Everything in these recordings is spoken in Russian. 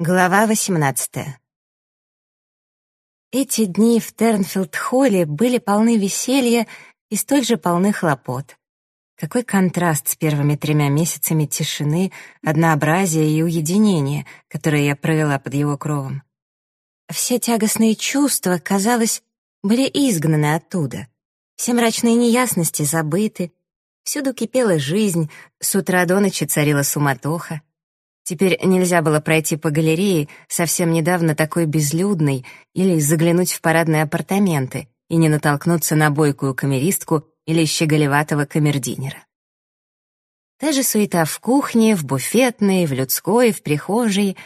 Глава 18 Эти дни в Тернфилд-холле были полны веселья и столь же полны хлопот. Какой контраст с первыми тремя месяцами тишины, однообразия и уединения, которые я провела под его кровом. Все тягостные чувства, казалось, были изгнаны оттуда. Все мрачные неясности забыты, всюду кипела жизнь, с утра до ночи царила суматоха. Теперь нельзя было пройти по галерее, совсем недавно такой безлюдной, или заглянуть в парадные апартаменты и не натолкнуться на бойкую камеристку или щеголеватого камердинера. Та же суета в кухне, в буфетной, в людской, в прихожей,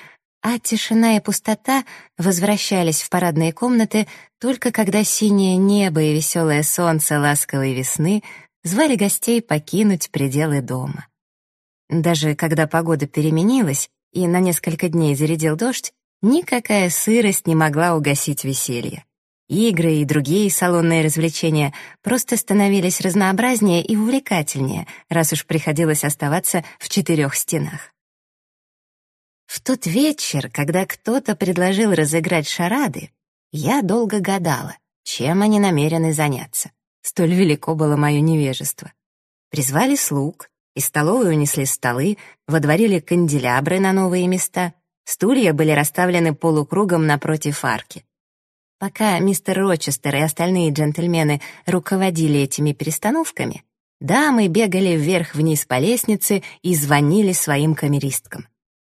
а тишина и пустота возвращались в парадные комнаты только когда синее небо и веселое солнце ласковой весны звали гостей покинуть пределы дома. Даже когда погода переменилась и на несколько дней зарядил дождь, никакая сырость не могла угасить веселье. Игры и другие салонные развлечения просто становились разнообразнее и увлекательнее, раз уж приходилось оставаться в четырех стенах. В тот вечер, когда кто-то предложил разыграть шарады, я долго гадала, чем они намерены заняться. Столь велико было мое невежество. Призвали слуг, из столовой унесли столы, водворили канделябры на новые места, стулья были расставлены полукругом напротив арки. Пока мистер Рочестер и остальные джентльмены руководили этими перестановками, дамы бегали вверх-вниз по лестнице и звонили своим камеристкам.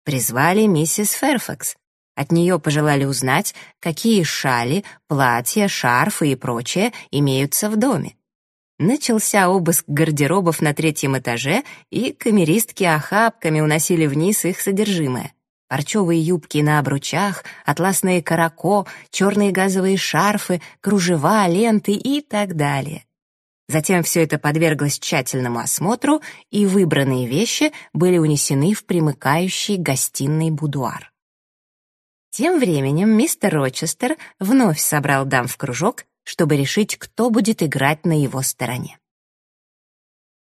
Призвали миссис Ферфакс. От нее пожелали узнать, какие шали, платья, шарфы и прочее имеются в доме. Начался обыск гардеробов на третьем этаже, и камеристки охапками уносили вниз их содержимое. Парчевые юбки на обручах, атласные карако, черные газовые шарфы, кружева, ленты и так далее. Затем все это подверглось тщательному осмотру, и выбранные вещи были унесены в примыкающий гостиный будуар. Тем временем мистер Рочестер вновь собрал дам в кружок чтобы решить, кто будет играть на его стороне.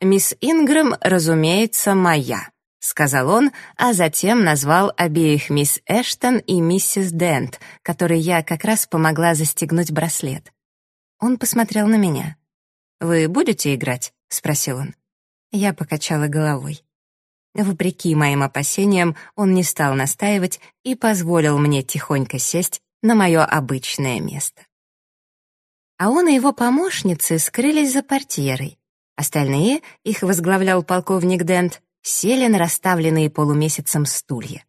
«Мисс Ингрэм, разумеется, моя», — сказал он, а затем назвал обеих мисс Эштон и миссис Дент, которой я как раз помогла застегнуть браслет. Он посмотрел на меня. «Вы будете играть?» — спросил он. Я покачала головой. Вопреки моим опасениям, он не стал настаивать и позволил мне тихонько сесть на мое обычное место а он и его помощницы скрылись за портьерой. Остальные, их возглавлял полковник Дент, сели на расставленные полумесяцем стулья.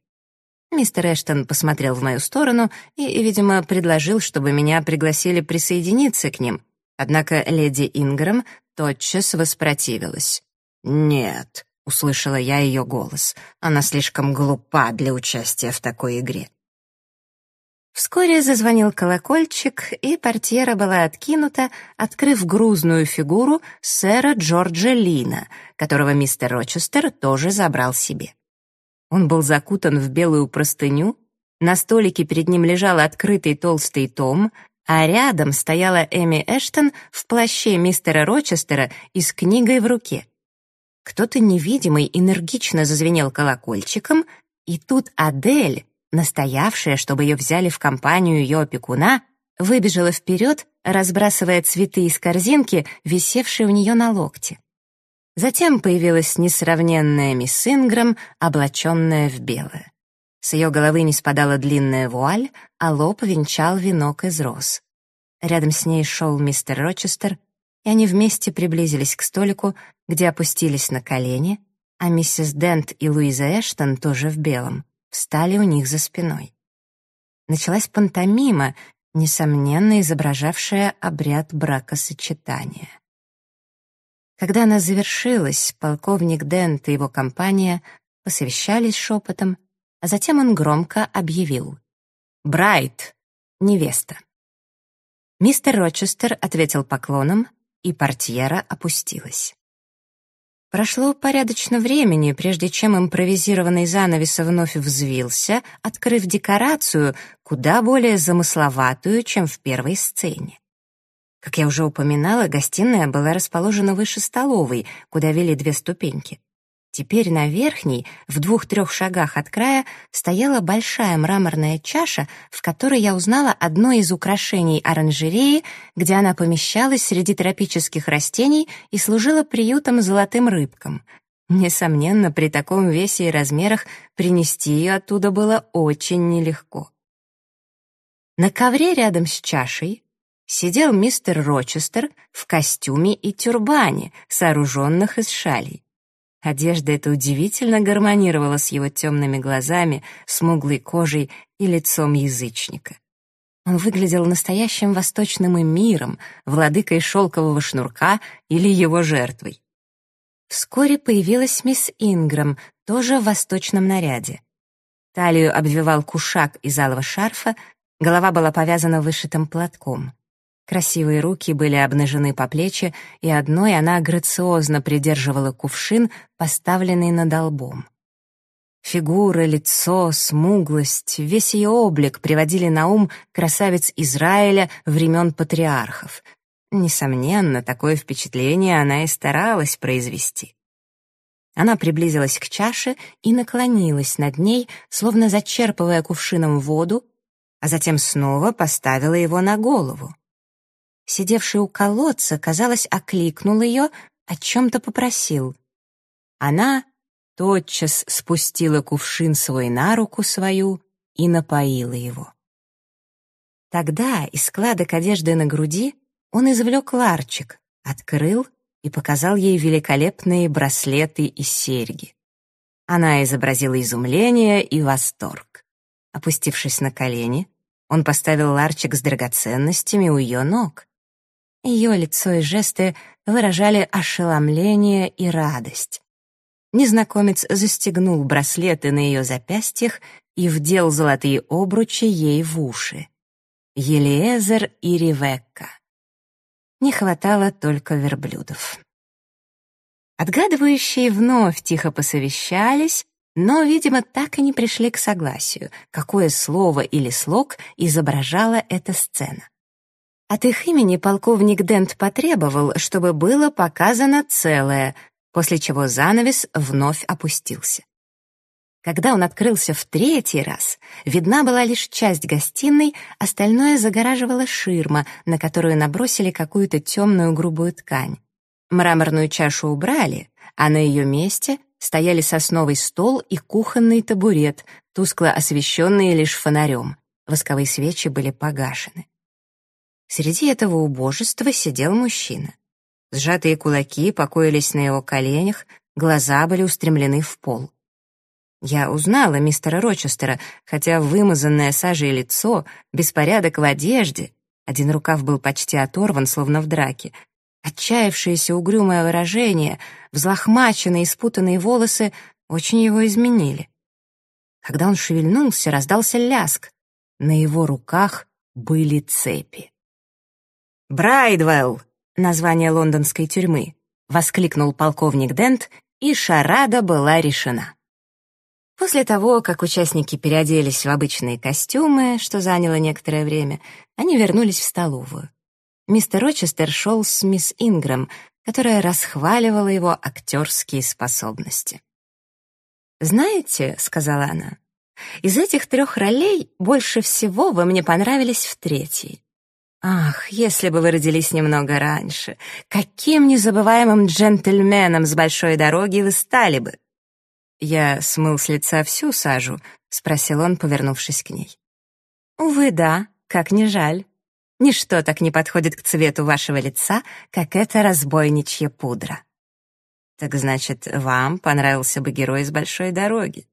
Мистер Эштон посмотрел в мою сторону и, видимо, предложил, чтобы меня пригласили присоединиться к ним. Однако леди Ингрэм тотчас воспротивилась. «Нет», — услышала я ее голос, — «она слишком глупа для участия в такой игре». Вскоре зазвонил колокольчик, и портьера была откинута, открыв грузную фигуру сэра Джорджа Лина, которого мистер Рочестер тоже забрал себе. Он был закутан в белую простыню, на столике перед ним лежал открытый толстый том, а рядом стояла Эми Эштон в плаще мистера Рочестера и с книгой в руке. Кто-то невидимый энергично зазвенел колокольчиком, и тут Адель, настоявшая, чтобы ее взяли в компанию ее опекуна, выбежала вперед, разбрасывая цветы из корзинки, висевшей у нее на локте. Затем появилась несравненная мисс Инграм, облаченная в белое. С ее головы не спадала длинная вуаль, а лоб венчал венок из роз. Рядом с ней шел мистер Рочестер, и они вместе приблизились к столику, где опустились на колени, а миссис Дент и Луиза Эштон тоже в белом встали у них за спиной. Началась пантомима, несомненно изображавшая обряд бракосочетания. Когда она завершилась, полковник Дент и его компания посовещались шепотом, а затем он громко объявил «Брайт! Невеста!». Мистер Рочестер ответил поклоном, и портьера опустилась. Прошло порядочно времени, прежде чем импровизированный занавес вновь взвился, открыв декорацию, куда более замысловатую, чем в первой сцене. Как я уже упоминала, гостиная была расположена выше столовой, куда вели две ступеньки. Теперь на верхней, в двух-трех шагах от края, стояла большая мраморная чаша, в которой я узнала одно из украшений оранжереи, где она помещалась среди тропических растений и служила приютом золотым рыбкам. Несомненно, при таком весе и размерах принести ее оттуда было очень нелегко. На ковре рядом с чашей сидел мистер Рочестер в костюме и тюрбане, сооруженных из шалей. Одежда эта удивительно гармонировала с его темными глазами, смуглой кожей и лицом язычника. Он выглядел настоящим восточным эмиром, владыкой шелкового шнурка или его жертвой. Вскоре появилась мисс Инграм, тоже в восточном наряде. Талию обвивал кушак из алого шарфа, голова была повязана вышитым платком. Красивые руки были обнажены по плечи, и одной она грациозно придерживала кувшин, поставленный над лбом. Фигура, лицо, смуглость, весь ее облик приводили на ум красавец Израиля времен патриархов. Несомненно, такое впечатление она и старалась произвести. Она приблизилась к чаше и наклонилась над ней, словно зачерпывая кувшином воду, а затем снова поставила его на голову сидевший у колодца, казалось, окликнул ее, о чем-то попросил. Она тотчас спустила кувшин свой на руку свою и напоила его. Тогда из складок одежды на груди он извлек ларчик, открыл и показал ей великолепные браслеты и серьги. Она изобразила изумление и восторг. Опустившись на колени, он поставил ларчик с драгоценностями у ее ног. Ее лицо и жесты выражали ошеломление и радость. Незнакомец застегнул браслеты на ее запястьях и вдел золотые обручи ей в уши. Елиезер и Ревекка. Не хватало только верблюдов. Отгадывающие вновь тихо посовещались, но, видимо, так и не пришли к согласию, какое слово или слог изображала эта сцена. От их имени полковник Дент потребовал, чтобы было показано целое, после чего занавес вновь опустился. Когда он открылся в третий раз, видна была лишь часть гостиной, остальное загораживала ширма, на которую набросили какую-то темную грубую ткань. Мраморную чашу убрали, а на ее месте стояли сосновый стол и кухонный табурет, тускло освещенные лишь фонарем. Восковые свечи были погашены. Среди этого убожества сидел мужчина. Сжатые кулаки покоились на его коленях, глаза были устремлены в пол. Я узнала мистера Рочестера, хотя вымазанное сажей лицо, беспорядок в одежде, один рукав был почти оторван, словно в драке, отчаявшееся угрюмое выражение, взлохмаченные и спутанные волосы очень его изменили. Когда он шевельнулся, раздался ляск. На его руках были цепи. «Брайдвелл!» — название лондонской тюрьмы, — воскликнул полковник Дент, и шарада была решена. После того, как участники переоделись в обычные костюмы, что заняло некоторое время, они вернулись в столовую. Мистер Рочестер шел с мисс Ингрэм, которая расхваливала его актерские способности. «Знаете», — сказала она, — «из этих трех ролей больше всего вы мне понравились в третьей. Ах, если бы вы родились немного раньше, каким незабываемым джентльменом с большой дороги вы стали бы? Я смыл с лица всю сажу, спросил он, повернувшись к ней. Увы, да, как не жаль. Ничто так не подходит к цвету вашего лица, как эта разбойничья пудра. Так значит, вам понравился бы герой с большой дороги?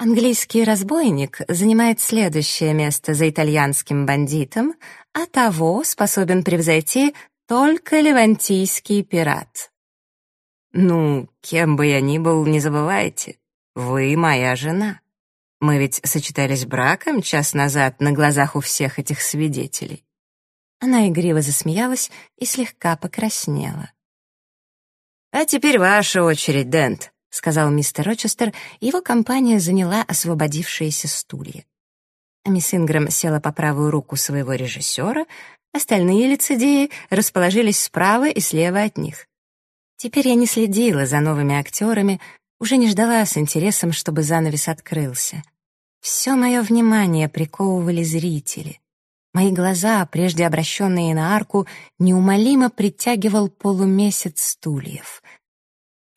Английский разбойник занимает следующее место за итальянским бандитом, а того способен превзойти только левантийский пират. Ну, кем бы я ни был, не забывайте, вы моя жена. Мы ведь сочетались браком час назад на глазах у всех этих свидетелей. Она игриво засмеялась и слегка покраснела. «А теперь ваша очередь, Дент», — сказал мистер Рочестер, и его компания заняла освободившиеся стулья. Мисс Ингрэм села по правую руку своего режиссера, остальные лицедеи расположились справа и слева от них. Теперь я не следила за новыми актерами, уже не ждала с интересом, чтобы занавес открылся. Все мое внимание приковывали зрители. Мои глаза, прежде обращенные на арку, неумолимо притягивал полумесяц стульев.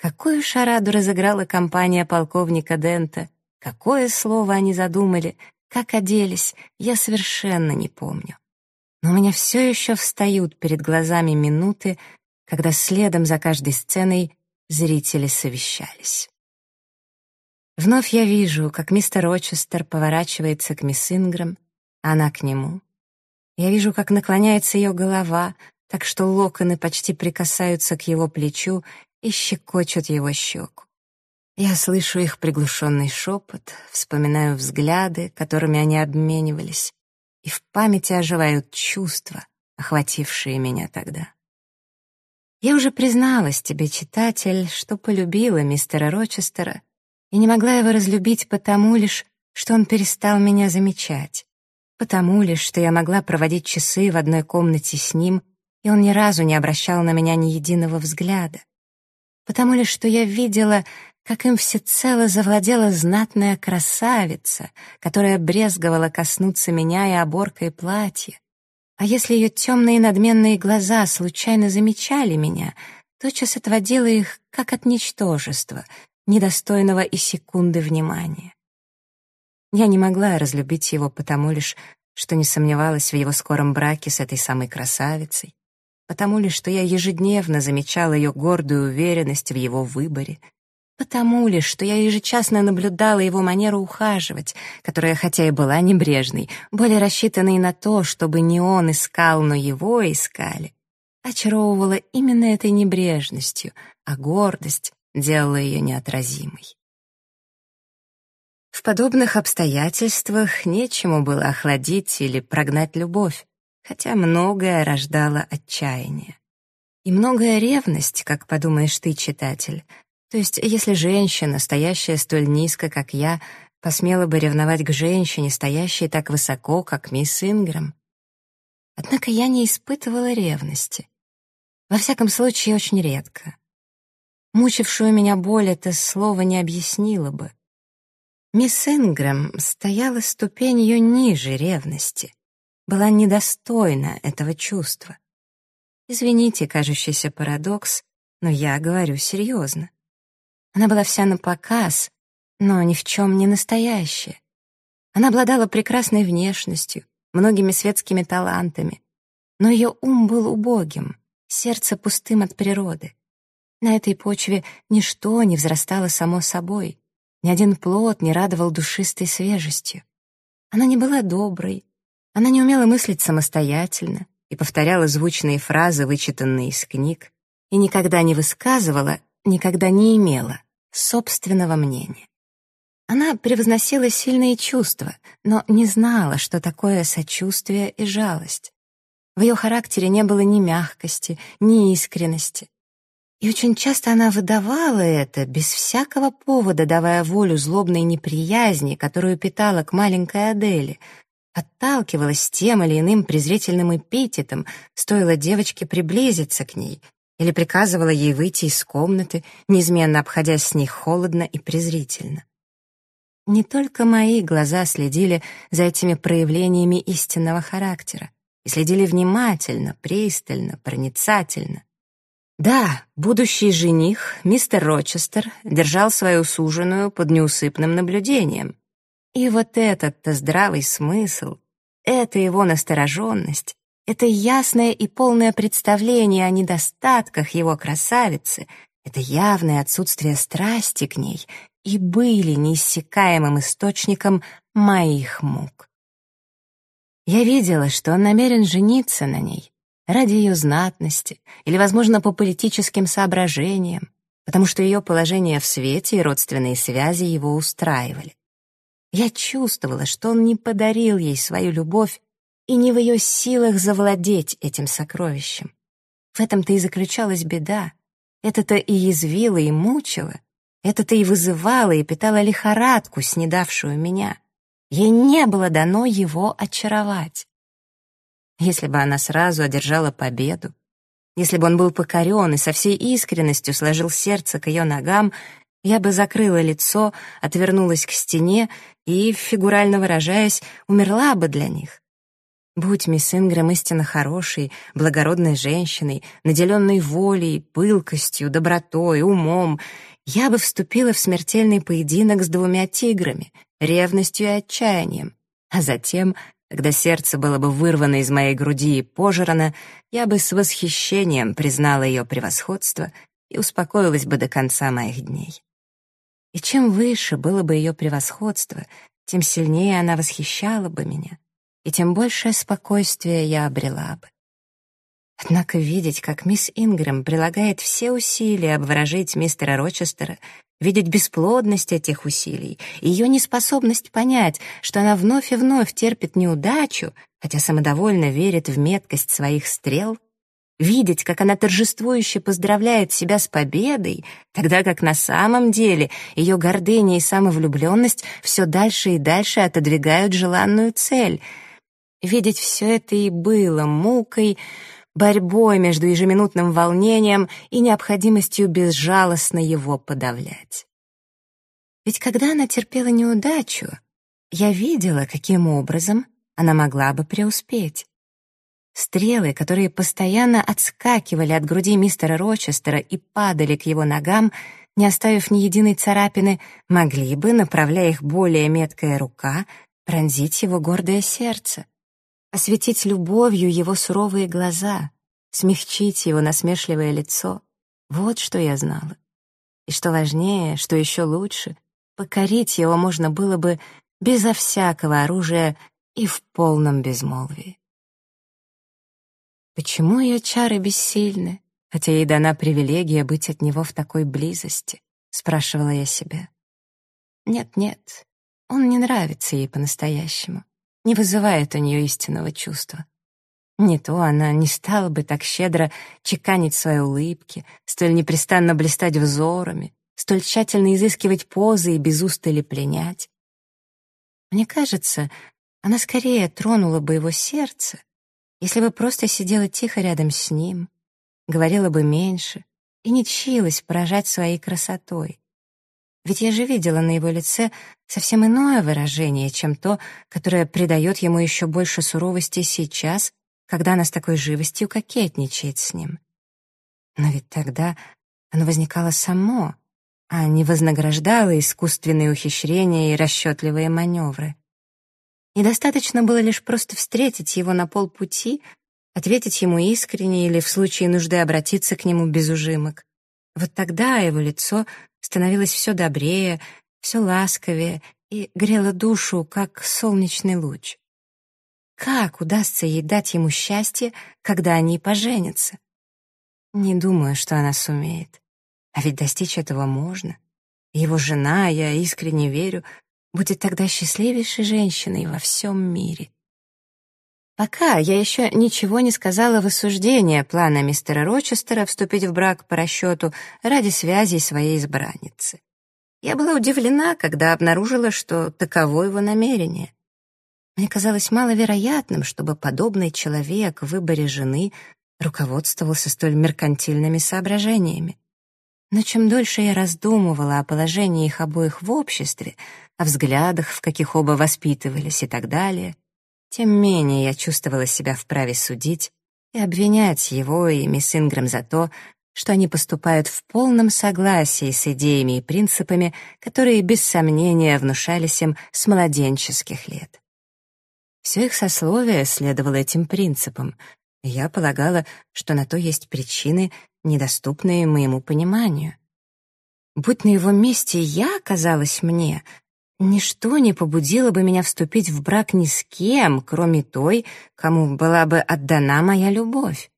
Какую шараду разыграла компания полковника Дента, какое слово они задумали, как оделись, я совершенно не помню. Но у меня все еще встают перед глазами минуты, когда следом за каждой сценой зрители совещались. Вновь я вижу, как мистер Рочестер поворачивается к мисс Ингрэм, а она к нему. Я вижу, как наклоняется ее голова, так что локоны почти прикасаются к его плечу и щекочут его щеку. Я слышу их приглушенный шепот, вспоминаю взгляды, которыми они обменивались, и в памяти оживают чувства, охватившие меня тогда. Я уже призналась тебе, читатель, что полюбила мистера Рочестера и не могла его разлюбить потому лишь, что он перестал меня замечать, потому лишь, что я могла проводить часы в одной комнате с ним, и он ни разу не обращал на меня ни единого взгляда, потому лишь, что я видела, как им всецело завладела знатная красавица, которая брезговала коснуться меня и оборкой платья. А если ее темные надменные глаза случайно замечали меня, тотчас отводила их, как от ничтожества, недостойного и секунды внимания. Я не могла разлюбить его потому лишь, что не сомневалась в его скором браке с этой самой красавицей, потому лишь, что я ежедневно замечала ее гордую уверенность в его выборе, потому лишь, что я ежечасно наблюдала его манеру ухаживать, которая, хотя и была небрежной, более рассчитанной на то, чтобы не он искал, но его искали, очаровывала именно этой небрежностью, а гордость делало ее неотразимой. В подобных обстоятельствах нечему было охладить или прогнать любовь, хотя многое рождало отчаяние. И многое ревность, как подумаешь ты, читатель. То есть, если женщина, стоящая столь низко, как я, посмела бы ревновать к женщине, стоящей так высоко, как мисс Ингрэм. Однако я не испытывала ревности. Во всяком случае, очень редко. Мучившую меня боль это слово не объяснило бы. Мисс Ингрэм стояла ступенью ниже ревности, была недостойна этого чувства. Извините кажущийся парадокс, но я говорю серьезно. Она была вся на показ, но ни в чем не настоящая. Она обладала прекрасной внешностью, многими светскими талантами, но ее ум был убогим, сердце пустым от природы. На этой почве ничто не взрастало само собой, ни один плод не радовал душистой свежестью. Она не была доброй, она не умела мыслить самостоятельно и повторяла звучные фразы, вычитанные из книг, и никогда не высказывала, никогда не имела собственного мнения. Она превозносила сильные чувства, но не знала, что такое сочувствие и жалость. В ее характере не было ни мягкости, ни искренности. И очень часто она выдавала это, без всякого повода давая волю злобной неприязни, которую питала к маленькой Аделе, отталкивалась тем или иным презрительным эпитетом, стоило девочке приблизиться к ней, или приказывала ей выйти из комнаты, неизменно обходясь с ней холодно и презрительно. Не только мои глаза следили за этими проявлениями истинного характера, и следили внимательно, пристально, проницательно. Да, будущий жених, мистер Рочестер, держал свою суженую под неусыпным наблюдением. И вот этот-то здравый смысл, эта его настороженность, это ясное и полное представление о недостатках его красавицы, это явное отсутствие страсти к ней и были неиссякаемым источником моих мук. Я видела, что он намерен жениться на ней, ради ее знатности или, возможно, по политическим соображениям, потому что ее положение в свете и родственные связи его устраивали. Я чувствовала, что он не подарил ей свою любовь и не в ее силах завладеть этим сокровищем. В этом-то и заключалась беда. Это-то и язвило, и мучило. Это-то и вызывало, и питало лихорадку, снедавшую меня. Ей не было дано его очаровать. Если бы она сразу одержала победу, если бы он был покорен и со всей искренностью сложил сердце к ее ногам, я бы закрыла лицо, отвернулась к стене и, фигурально выражаясь, умерла бы для них. Будь мисс Ингрэм истинно хорошей, благородной женщиной, наделенной волей, пылкостью, добротой, умом, я бы вступила в смертельный поединок с двумя тиграми, ревностью и отчаянием, а затем, когда сердце было бы вырвано из моей груди и пожрано, я бы с восхищением признала ее превосходство и успокоилась бы до конца моих дней. И чем выше было бы ее превосходство, тем сильнее она восхищала бы меня, и тем большее спокойствие я обрела бы. Однако видеть, как мисс Ингрэм прилагает все усилия обворожить мистера Рочестера, видеть бесплодность этих усилий, ее неспособность понять, что она вновь и вновь терпит неудачу, хотя самодовольно верит в меткость своих стрел — видеть, как она торжествующе поздравляет себя с победой, тогда как на самом деле ее гордыня и самовлюбленность все дальше и дальше отодвигают желанную цель. Видеть все это и было мукой, борьбой между ежеминутным волнением и необходимостью безжалостно его подавлять. Ведь когда она терпела неудачу, я видела, каким образом она могла бы преуспеть. Стрелы, которые постоянно отскакивали от груди мистера Рочестера и падали к его ногам, не оставив ни единой царапины, могли бы, направляя их более меткая рука, пронзить его гордое сердце, осветить любовью его суровые глаза, смягчить его насмешливое лицо. Вот что я знала. И что важнее, что еще лучше, покорить его можно было бы безо всякого оружия и в полном безмолвии. Почему ее чары бессильны, хотя ей дана привилегия быть от него в такой близости? Спрашивала я себя. Нет-нет, он не нравится ей по-настоящему, не вызывает у нее истинного чувства. Не то она не стала бы так щедро чеканить свои улыбки, столь непрестанно блистать взорами, столь тщательно изыскивать позы и без устали пленять. Мне кажется, она скорее тронула бы его сердце, если бы просто сидела тихо рядом с ним, говорила бы меньше и не чилась поражать своей красотой. Ведь я же видела на его лице совсем иное выражение, чем то, которое придает ему еще больше суровости сейчас, когда она с такой живостью кокетничает с ним. Но ведь тогда оно возникало само, а не вознаграждало искусственные ухищрения и расчетливые маневры. Недостаточно было лишь просто встретить его на полпути, ответить ему искренне или в случае нужды обратиться к нему без ужимок. Вот тогда его лицо становилось все добрее, все ласковее и грело душу, как солнечный луч. Как удастся ей дать ему счастье, когда они поженятся? Не думаю, что она сумеет. А ведь достичь этого можно. Его жена, я искренне верю, будет тогда счастливейшей женщиной во всем мире. Пока я еще ничего не сказала в осуждение плана мистера Рочестера вступить в брак по расчету ради связи своей избранницы. Я была удивлена, когда обнаружила, что таково его намерение. Мне казалось маловероятным, чтобы подобный человек в выборе жены руководствовался столь меркантильными соображениями. Но чем дольше я раздумывала о положении их обоих в обществе, о взглядах, в каких оба воспитывались и так далее, тем менее я чувствовала себя вправе судить и обвинять его и мисс Ингрэм за то, что они поступают в полном согласии с идеями и принципами, которые без сомнения внушались им с младенческих лет. Все их сословие следовало этим принципам, и я полагала, что на то есть причины, недоступные моему пониманию. Будь на его месте я, казалось мне, Ничто не побудило бы меня вступить в брак ни с кем, кроме той, кому была бы отдана моя любовь.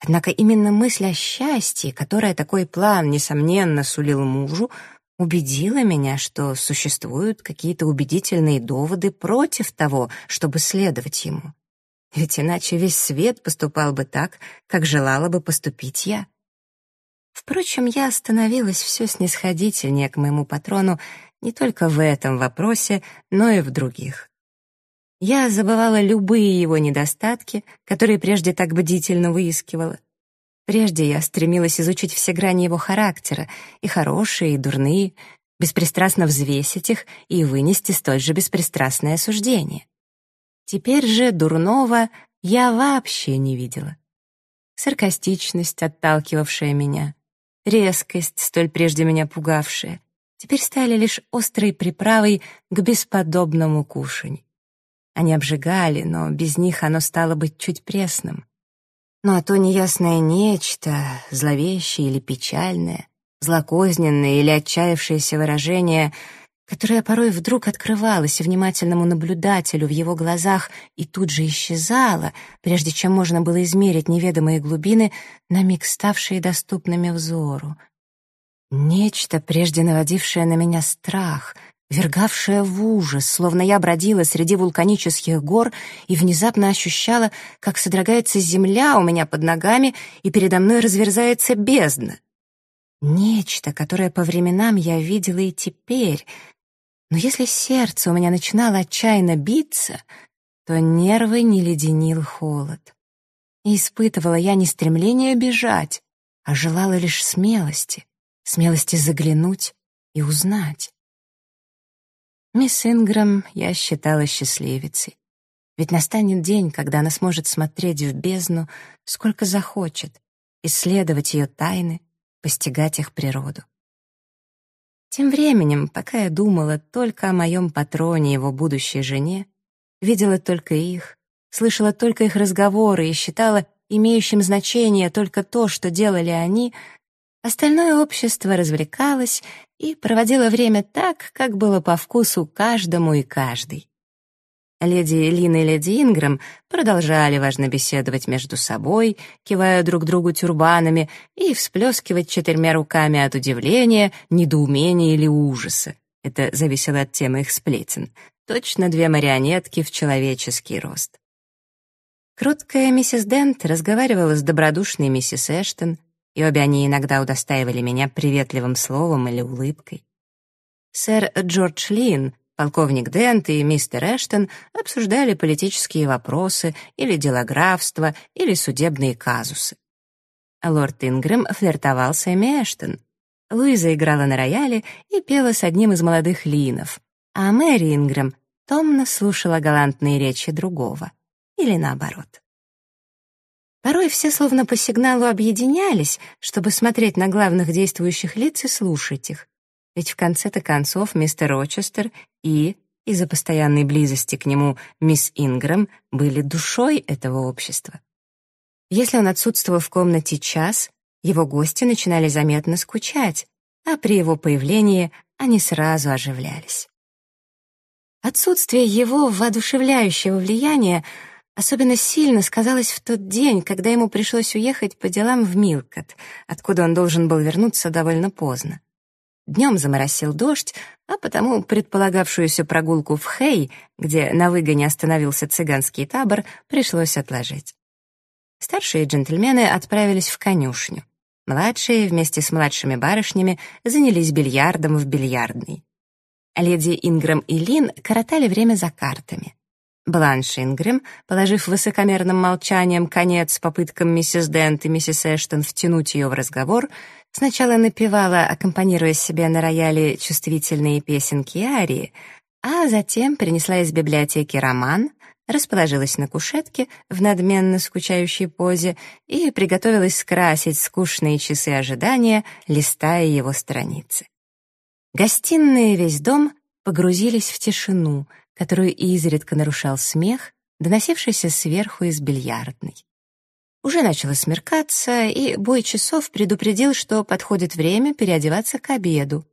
Однако именно мысль о счастье, которая такой план, несомненно, сулил мужу, убедила меня, что существуют какие-то убедительные доводы против того, чтобы следовать ему. Ведь иначе весь свет поступал бы так, как желала бы поступить я. Впрочем, я остановилась все снисходительнее к моему патрону не только в этом вопросе, но и в других. Я забывала любые его недостатки, которые прежде так бдительно выискивала. Прежде я стремилась изучить все грани его характера, и хорошие, и дурные, беспристрастно взвесить их и вынести столь же беспристрастное суждение. Теперь же дурного я вообще не видела. Саркастичность, отталкивавшая меня, резкость, столь прежде меня пугавшая, теперь стали лишь острой приправой к бесподобному кушанью. Они обжигали, но без них оно стало быть чуть пресным. Ну а то неясное нечто, зловещее или печальное, злокозненное или отчаявшееся выражение, которое порой вдруг открывалось внимательному наблюдателю в его глазах и тут же исчезало, прежде чем можно было измерить неведомые глубины, на миг ставшие доступными взору. Нечто, прежде наводившее на меня страх — вергавшая в ужас, словно я бродила среди вулканических гор и внезапно ощущала, как содрогается земля у меня под ногами и передо мной разверзается бездна. Нечто, которое по временам я видела и теперь. Но если сердце у меня начинало отчаянно биться, то нервы не леденил холод. И испытывала я не стремление бежать, а желала лишь смелости, смелости заглянуть и узнать. Мисс Ингрэм я считала счастливицей. Ведь настанет день, когда она сможет смотреть в бездну, сколько захочет, исследовать ее тайны, постигать их природу. Тем временем, пока я думала только о моем патроне и его будущей жене, видела только их, слышала только их разговоры и считала имеющим значение только то, что делали они — Остальное общество развлекалось и проводило время так, как было по вкусу каждому и каждой. Леди Лина и леди Ингрэм продолжали важно беседовать между собой, кивая друг другу тюрбанами и всплескивать четырьмя руками от удивления, недоумения или ужаса. Это зависело от темы их сплетен. Точно две марионетки в человеческий рост. Кроткая миссис Дент разговаривала с добродушной миссис Эштон, и обе они иногда удостаивали меня приветливым словом или улыбкой. Сэр Джордж Лин, полковник Дент и мистер Эштон обсуждали политические вопросы или делографство, или судебные казусы. Лорд Ингрэм флиртовал с Эми Эштон. Луиза играла на рояле и пела с одним из молодых Линов, а Мэри Ингрэм томно слушала галантные речи другого. Или наоборот. Порой все словно по сигналу объединялись, чтобы смотреть на главных действующих лиц и слушать их. Ведь в конце-то концов мистер Рочестер и, из-за постоянной близости к нему, мисс Ингрэм были душой этого общества. Если он отсутствовал в комнате час, его гости начинали заметно скучать, а при его появлении они сразу оживлялись. Отсутствие его воодушевляющего влияния Особенно сильно сказалось в тот день, когда ему пришлось уехать по делам в Милкот, откуда он должен был вернуться довольно поздно. Днем заморосил дождь, а потому предполагавшуюся прогулку в Хей, где на выгоне остановился цыганский табор, пришлось отложить. Старшие джентльмены отправились в конюшню. Младшие вместе с младшими барышнями занялись бильярдом в бильярдной. Леди Ингрэм и Лин коротали время за картами. Бланш Ингрэм, положив высокомерным молчанием конец попыткам миссис Дент и миссис Эштон втянуть ее в разговор, сначала напевала, аккомпанируя себе на рояле чувствительные песенки и арии, а затем принесла из библиотеки роман, расположилась на кушетке в надменно скучающей позе и приготовилась скрасить скучные часы ожидания, листая его страницы. Гостиные весь дом погрузились в тишину — которую изредка нарушал смех, доносившийся сверху из бильярдной. Уже начало смеркаться, и бой часов предупредил, что подходит время переодеваться к обеду.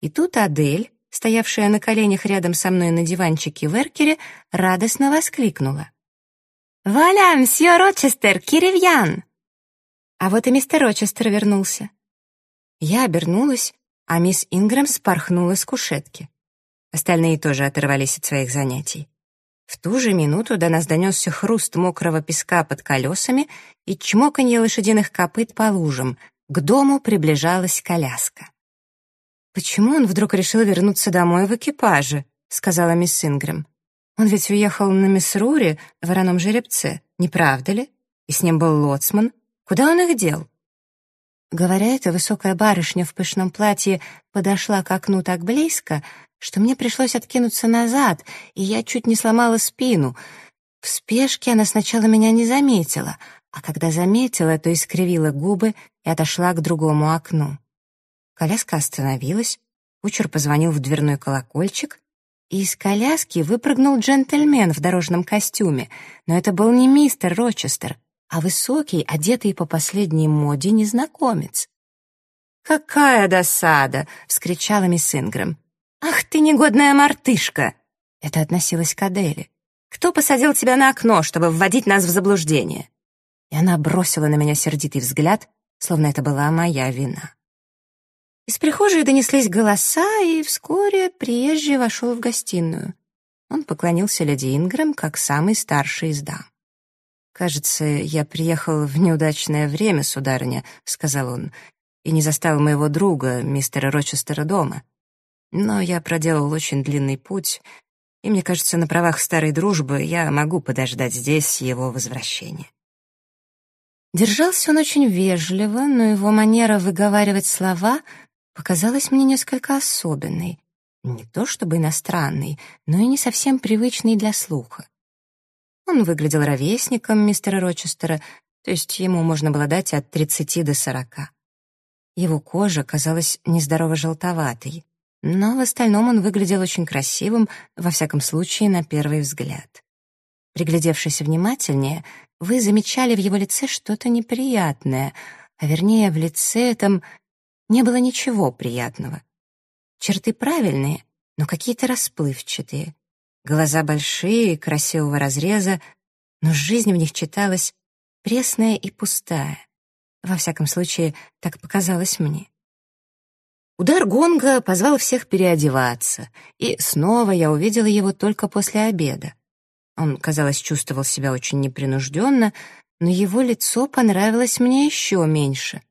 И тут Адель, стоявшая на коленях рядом со мной на диванчике в эркере, радостно воскликнула. «Валя, мсье Рочестер, киревьян!» А вот и мистер Рочестер вернулся. Я обернулась, а мисс Ингрэм спорхнула с кушетки. Остальные тоже оторвались от своих занятий. В ту же минуту до нас донесся хруст мокрого песка под колесами и чмоканье лошадиных копыт по лужам. К дому приближалась коляска. «Почему он вдруг решил вернуться домой в экипаже?» — сказала мисс Ингрэм. «Он ведь уехал на Миссрури, в вороном жеребце, не правда ли? И с ним был лоцман. Куда он их дел? Говоря это, высокая барышня в пышном платье подошла к окну так близко, что мне пришлось откинуться назад, и я чуть не сломала спину. В спешке она сначала меня не заметила, а когда заметила, то искривила губы и отошла к другому окну. Коляска остановилась, кучер позвонил в дверной колокольчик, и из коляски выпрыгнул джентльмен в дорожном костюме, но это был не мистер Рочестер, а высокий, одетый по последней моде незнакомец. «Какая досада!» — вскричала мисс Ингрэм. «Ах ты, негодная мартышка!» Это относилось к Аделе. «Кто посадил тебя на окно, чтобы вводить нас в заблуждение?» И она бросила на меня сердитый взгляд, словно это была моя вина. Из прихожей донеслись голоса, и вскоре приезжий вошел в гостиную. Он поклонился леди Ингрэм как самый старший из дам. «Кажется, я приехал в неудачное время, сударыня», — сказал он, «и не застал моего друга, мистера Рочестера, дома. Но я проделал очень длинный путь, и мне кажется, на правах старой дружбы я могу подождать здесь его возвращения». Держался он очень вежливо, но его манера выговаривать слова показалась мне несколько особенной. Не то чтобы иностранной, но и не совсем привычной для слуха. Он выглядел ровесником мистера Рочестера, то есть ему можно было дать от 30 до 40. Его кожа казалась нездорово желтоватой, но в остальном он выглядел очень красивым, во всяком случае, на первый взгляд. Приглядевшись внимательнее, вы замечали в его лице что-то неприятное, а вернее, в лице этом не было ничего приятного. Черты правильные, но какие-то расплывчатые. Глаза большие, красивого разреза, но жизнь в них читалась пресная и пустая. Во всяком случае, так показалось мне. Удар гонга позвал всех переодеваться, и снова я увидела его только после обеда. Он, казалось, чувствовал себя очень непринужденно, но его лицо понравилось мне еще меньше.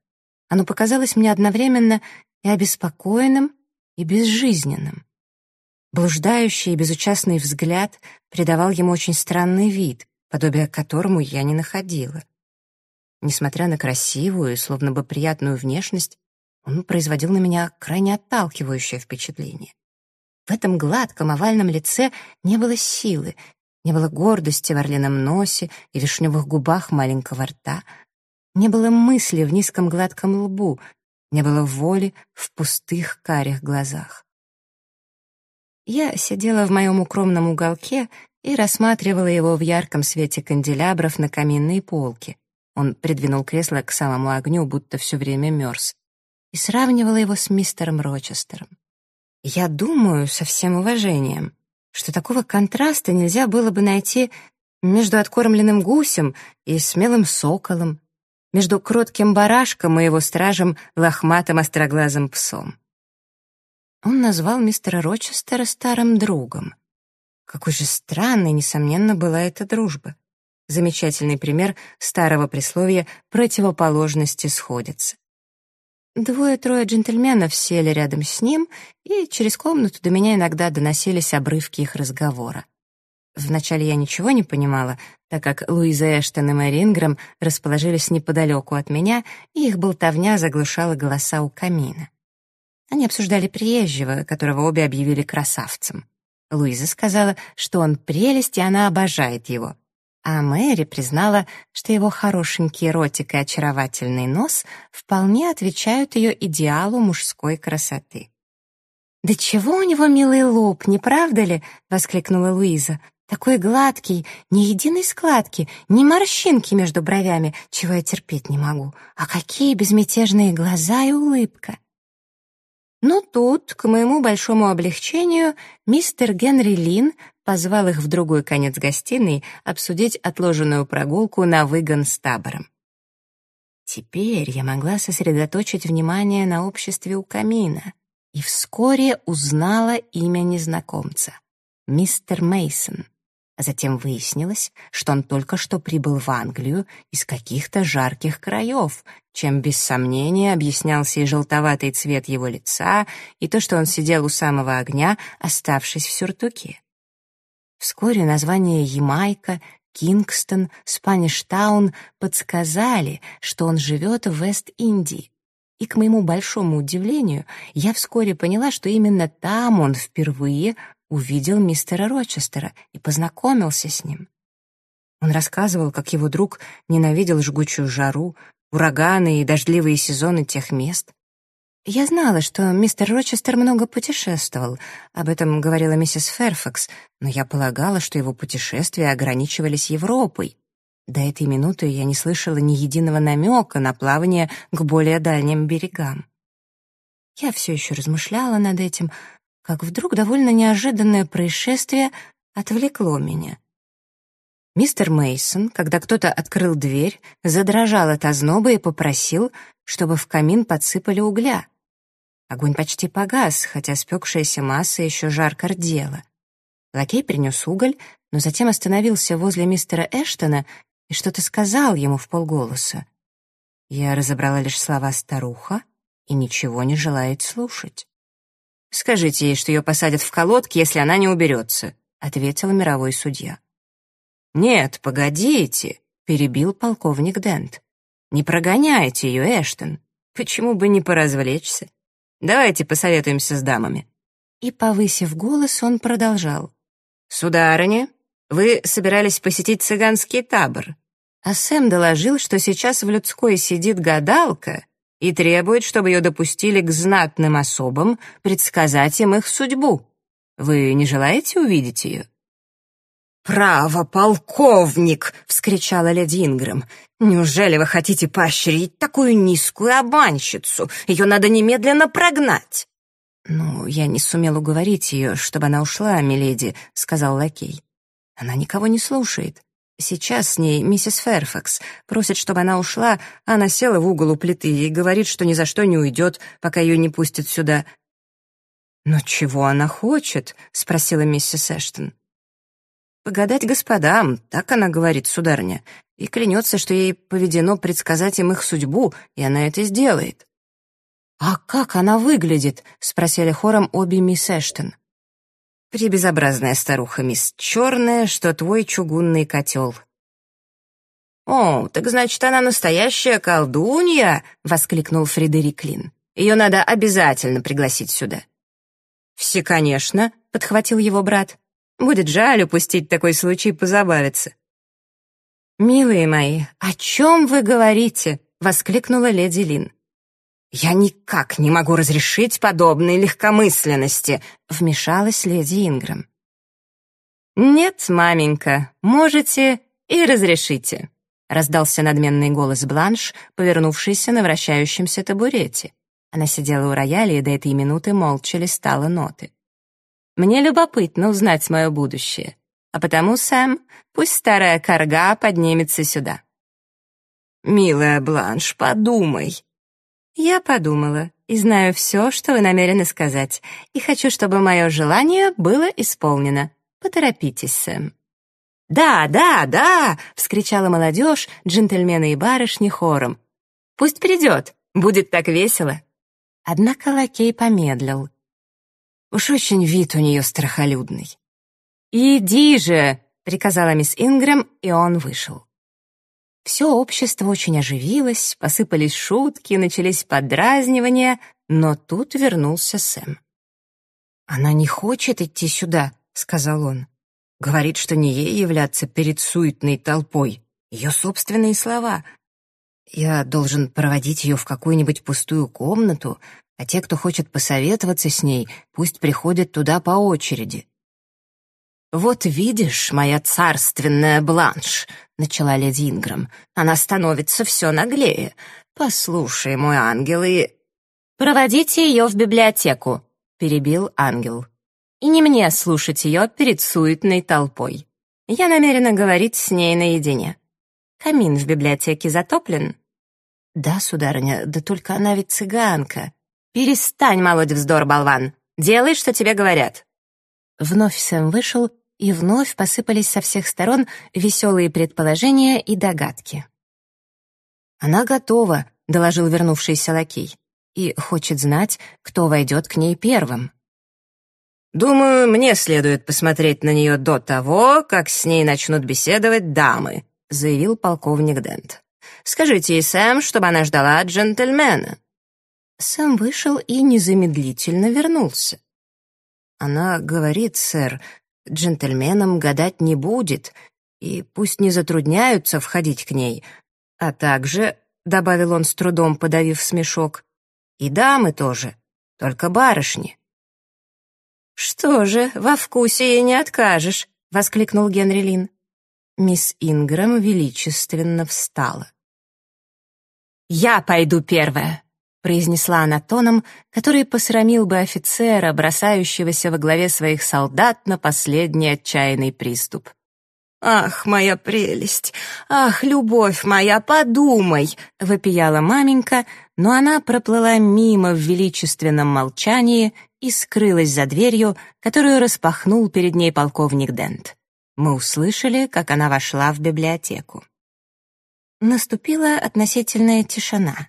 Оно показалось мне одновременно и обеспокоенным, и безжизненным. Блуждающий и безучастный взгляд придавал ему очень странный вид, подобие которому я не находила. Несмотря на красивую и словно бы приятную внешность, он производил на меня крайне отталкивающее впечатление. В этом гладком овальном лице не было силы, не было гордости в орлином носе и вишневых губах маленького рта, не было мысли в низком гладком лбу, не было воли в пустых карих глазах. Я сидела в моем укромном уголке и рассматривала его в ярком свете канделябров на каминной полке. Он придвинул кресло к самому огню, будто все время мерз, и сравнивала его с мистером Рочестером. Я думаю, со всем уважением, что такого контраста нельзя было бы найти между откормленным гусем и смелым соколом, между кротким барашком и его стражем лохматым остроглазым псом. Он назвал мистера Рочестера старым другом. Какой же странной, несомненно, была эта дружба. Замечательный пример старого присловия «противоположности сходятся». Двое-трое джентльменов сели рядом с ним, и через комнату до меня иногда доносились обрывки их разговора. Вначале я ничего не понимала, так как Луиза Эштон и Мэри Ингрэм расположились неподалеку от меня, и их болтовня заглушала голоса у камина. Они обсуждали приезжего, которого обе объявили красавцем. Луиза сказала, что он прелесть, и она обожает его. А Мэри признала, что его хорошенький ротик и очаровательный нос вполне отвечают ее идеалу мужской красоты. «Да чего у него милый лоб, не правда ли?» — воскликнула Луиза. «Такой гладкий, ни единой складки, ни морщинки между бровями, чего я терпеть не могу. А какие безмятежные глаза и улыбка!» Но тут, к моему большому облегчению, мистер Генри Лин позвал их в другой конец гостиной обсудить отложенную прогулку на выгон с табором. Теперь я могла сосредоточить внимание на обществе у камина и вскоре узнала имя незнакомца — мистер Мейсон. А затем выяснилось, что он только что прибыл в Англию из каких-то жарких краев, чем без сомнения объяснялся и желтоватый цвет его лица, и то, что он сидел у самого огня, оставшись в сюртуке. Вскоре название Ямайка, Кингстон, Спаништаун подсказали, что он живет в Вест-Индии, И, к моему большому удивлению, я вскоре поняла, что именно там он впервые увидел мистера Рочестера и познакомился с ним. Он рассказывал, как его друг ненавидел жгучую жару, ураганы и дождливые сезоны тех мест. Я знала, что мистер Рочестер много путешествовал, об этом говорила миссис Ферфакс, но я полагала, что его путешествия ограничивались Европой. До этой минуты я не слышала ни единого намека на плавание к более дальним берегам. Я все еще размышляла над этим, как вдруг довольно неожиданное происшествие отвлекло меня. Мистер Мейсон, когда кто-то открыл дверь, задрожал от озноба и попросил, чтобы в камин подсыпали угля. Огонь почти погас, хотя спекшаяся масса еще жарко рдела. Лакей принес уголь, но затем остановился возле мистера Эштона и что-то сказал ему в полголоса. Я разобрала лишь слова «старуха» и ничего не желает слушать. «Скажите ей, что ее посадят в колодки, если она не уберется», — ответил мировой судья. «Нет, погодите», — перебил полковник Дент. «Не прогоняйте ее, Эштон. Почему бы не поразвлечься? Давайте посоветуемся с дамами». И, повысив голос, он продолжал. «Сударыня, вы собирались посетить цыганский табор, а Сэм доложил, что сейчас в людской сидит гадалка и требует, чтобы ее допустили к знатным особам предсказать им их судьбу. Вы не желаете увидеть ее?» «Право, полковник!» — вскричала леди Ингрэм. «Неужели вы хотите поощрить такую низкую обманщицу? Ее надо немедленно прогнать!» «Ну, я не сумел уговорить ее, чтобы она ушла, миледи», — сказал лакей. «Она никого не слушает. Сейчас с ней миссис Ферфакс. Просит, чтобы она ушла, а она села в угол у плиты и говорит, что ни за что не уйдет, пока ее не пустят сюда». «Но чего она хочет?» — спросила миссис Эштон. «Погадать господам», — так она говорит, сударыня, и клянется, что ей поведено предсказать им их судьбу, и она это сделает. «А как она выглядит?» — спросили хором обе мисс Эштон. «Пребезобразная старуха, мисс, черная, что твой чугунный котел». «О, так значит, она настоящая колдунья!» — воскликнул Фредерик Лин. «Ее надо обязательно пригласить сюда». «Все, конечно», — подхватил его брат. Будет жаль упустить такой случай позабавиться». «Милые мои, о чем вы говорите?» — воскликнула леди Лин. «Я никак не могу разрешить подобной легкомысленности», — вмешалась леди Инграм. «Нет, маменька, можете и разрешите», — раздался надменный голос Бланш, повернувшийся на вращающемся табурете. Она сидела у рояля и до этой минуты молча листала ноты. Мне любопытно узнать мое будущее. А потому, Сэм, пусть старая корга поднимется сюда». «Милая Бланш, подумай». «Я подумала и знаю все, что вы намерены сказать, и хочу, чтобы мое желание было исполнено. Поторопитесь, Сэм». «Да, да, да!» — вскричала молодежь, джентльмены и барышни хором. «Пусть придет, будет так весело». Однако лакей помедлил. Уж очень вид у нее страхолюдный. «Иди же!» — приказала мисс Ингрэм, и он вышел. Все общество очень оживилось, посыпались шутки, начались подразнивания, но тут вернулся Сэм. «Она не хочет идти сюда», — сказал он. «Говорит, что не ей являться перед суетной толпой. Ее собственные слова. Я должен проводить ее в какую-нибудь пустую комнату, а те, кто хочет посоветоваться с ней, пусть приходят туда по очереди. «Вот видишь, моя царственная Бланш», — начала леди Инграм, — «она становится все наглее. Послушай, мой ангел, и...» «Проводите ее в библиотеку», — перебил ангел. «И не мне слушать ее перед суетной толпой. Я намерена говорить с ней наедине. Камин в библиотеке затоплен?» «Да, сударыня, да только она ведь цыганка», «Перестань молоть вздор, болван! Делай, что тебе говорят!» Вновь Сэм вышел, и вновь посыпались со всех сторон веселые предположения и догадки. «Она готова», — доложил вернувшийся лакей, «и хочет знать, кто войдет к ней первым». «Думаю, мне следует посмотреть на нее до того, как с ней начнут беседовать дамы», — заявил полковник Дент. «Скажите ей, Сэм, чтобы она ждала джентльмена». Сэм вышел и незамедлительно вернулся. «Она говорит, сэр, джентльменам гадать не будет, и пусть не затрудняются входить к ней, а также, — добавил он с трудом, подавив смешок, — и дамы тоже, только барышни». «Что же, во вкусе ей не откажешь», — воскликнул Генри Лин. Мисс Ингрэм величественно встала. «Я пойду первая», — произнесла она тоном, который посрамил бы офицера, бросающегося во главе своих солдат на последний отчаянный приступ. «Ах, моя прелесть! Ах, любовь моя, подумай!» — вопияла маменька, но она проплыла мимо в величественном молчании и скрылась за дверью, которую распахнул перед ней полковник Дент. Мы услышали, как она вошла в библиотеку. Наступила относительная тишина.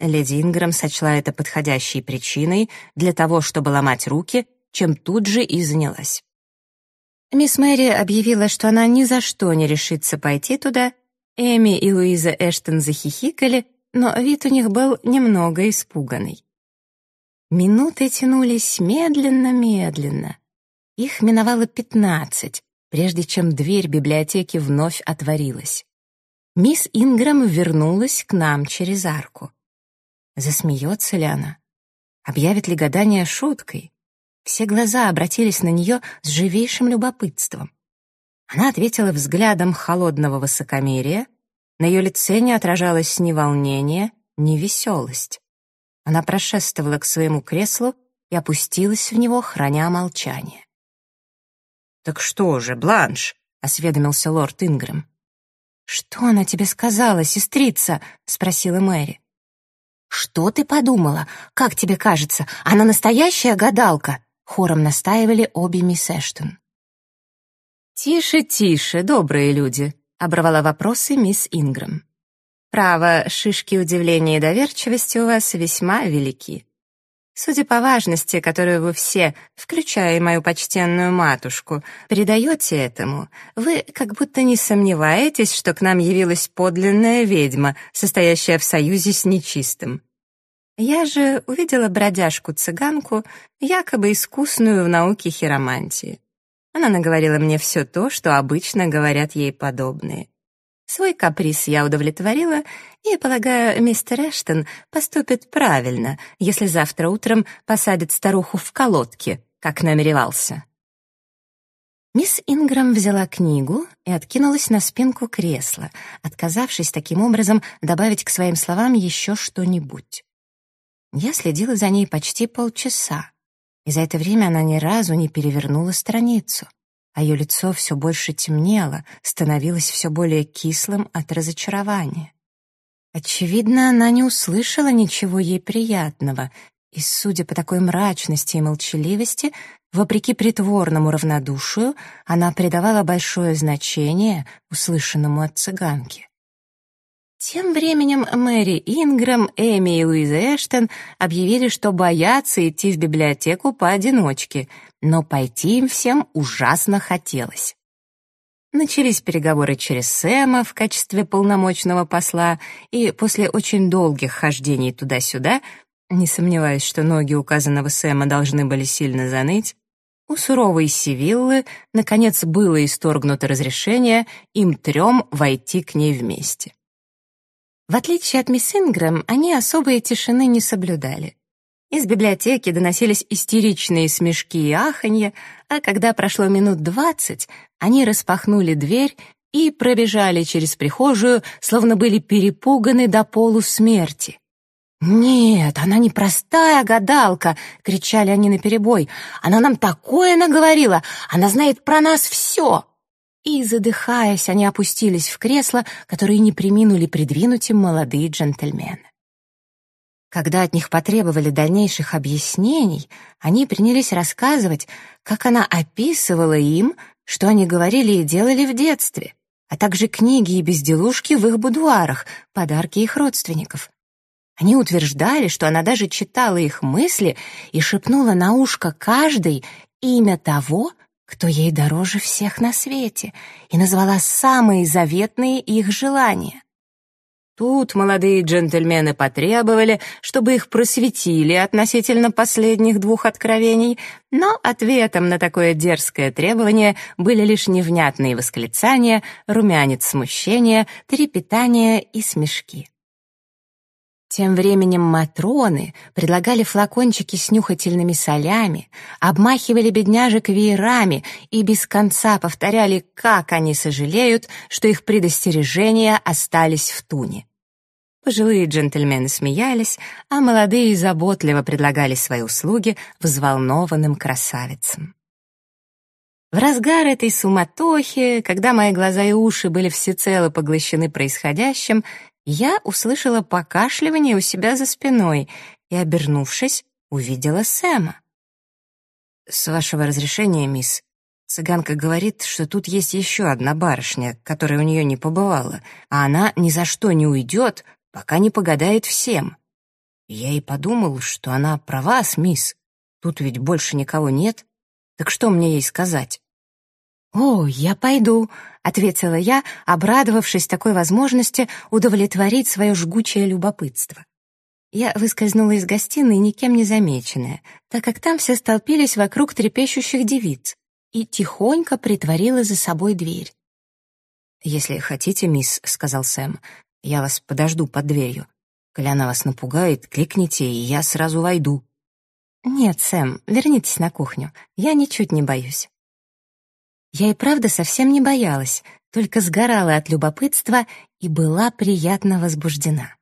Леди Инграм сочла это подходящей причиной для того, чтобы ломать руки, чем тут же и занялась. Мисс Мэри объявила, что она ни за что не решится пойти туда. Эми и Луиза Эштон захихикали, но вид у них был немного испуганный. Минуты тянулись медленно-медленно. Их миновало пятнадцать, прежде чем дверь библиотеки вновь отворилась. Мисс Ингрэм вернулась к нам через арку. Засмеется ли она? Объявит ли гадание шуткой? Все глаза обратились на нее с живейшим любопытством. Она ответила взглядом холодного высокомерия. На ее лице не отражалось ни волнение, ни веселость. Она прошествовала к своему креслу и опустилась в него, храня молчание. «Так что же, Бланш?» — осведомился лорд Ингрэм. «Что она тебе сказала, сестрица?» — спросила Мэри. «Что ты подумала? Как тебе кажется, она настоящая гадалка?» — хором настаивали обе мисс Эштон. «Тише, тише, добрые люди», — оборвала вопросы мисс Ингрэм. «Право, шишки удивления и доверчивости у вас весьма велики. Судя по важности, которую вы все, включая мою почтенную матушку, придаете этому, вы как будто не сомневаетесь, что к нам явилась подлинная ведьма, состоящая в союзе с нечистым. Я же увидела бродяжку-цыганку, якобы искусную в науке хиромантии. Она наговорила мне все то, что обычно говорят ей подобные. Свой каприз я удовлетворила, и, полагаю, мистер Эштон поступит правильно, если завтра утром посадит старуху в колодке, как намеревался. Мисс Инграм взяла книгу и откинулась на спинку кресла, отказавшись таким образом добавить к своим словам еще что-нибудь. Я следила за ней почти полчаса, и за это время она ни разу не перевернула страницу а ее лицо все больше темнело, становилось все более кислым от разочарования. Очевидно, она не услышала ничего ей приятного, и, судя по такой мрачности и молчаливости, вопреки притворному равнодушию, она придавала большое значение услышанному от цыганки. Тем временем Мэри Ингрэм, Эми и Луиза Эштон объявили, что боятся идти в библиотеку поодиночке, но пойти им всем ужасно хотелось. Начались переговоры через Сэма в качестве полномочного посла, и после очень долгих хождений туда-сюда, не сомневаюсь, что ноги указанного Сэма должны были сильно заныть, у суровой Сивиллы, наконец, было исторгнуто разрешение им трем войти к ней вместе. В отличие от мисс Ингрэм, они особой тишины не соблюдали. Из библиотеки доносились истеричные смешки и аханье, а когда прошло минут двадцать, они распахнули дверь и пробежали через прихожую, словно были перепуганы до полусмерти. «Нет, она не простая гадалка!» — кричали они наперебой. «Она нам такое наговорила! Она знает про нас все!» и, задыхаясь, они опустились в кресло, которые не приминули придвинуть им молодые джентльмены. Когда от них потребовали дальнейших объяснений, они принялись рассказывать, как она описывала им, что они говорили и делали в детстве, а также книги и безделушки в их будуарах, подарки их родственников. Они утверждали, что она даже читала их мысли и шепнула на ушко каждой имя того, кто ей дороже всех на свете, и назвала самые заветные их желания. Тут молодые джентльмены потребовали, чтобы их просветили относительно последних двух откровений, но ответом на такое дерзкое требование были лишь невнятные восклицания, румянец смущения, трепетание и смешки. Тем временем матроны предлагали флакончики с нюхательными солями, обмахивали бедняжек веерами и без конца повторяли, как они сожалеют, что их предостережения остались в туне. Пожилые джентльмены смеялись, а молодые заботливо предлагали свои услуги взволнованным красавицам. В разгар этой суматохи, когда мои глаза и уши были всецело поглощены происходящим, я услышала покашливание у себя за спиной и, обернувшись, увидела Сэма. «С вашего разрешения, мисс, цыганка говорит, что тут есть еще одна барышня, которая у нее не побывала, а она ни за что не уйдет, пока не погадает всем. Я и подумал, что она права, мисс. Тут ведь больше никого нет. Так что мне ей сказать?» «О, я пойду», — ответила я, обрадовавшись такой возможности удовлетворить свое жгучее любопытство. Я выскользнула из гостиной, никем не замеченная, так как там все столпились вокруг трепещущих девиц, и тихонько притворила за собой дверь. «Если хотите, мисс», — сказал Сэм, — «я вас подожду под дверью. Коли она вас напугает, кликните, и я сразу войду». «Нет, Сэм, вернитесь на кухню. Я ничуть не боюсь». Я и правда совсем не боялась, только сгорала от любопытства и была приятно возбуждена.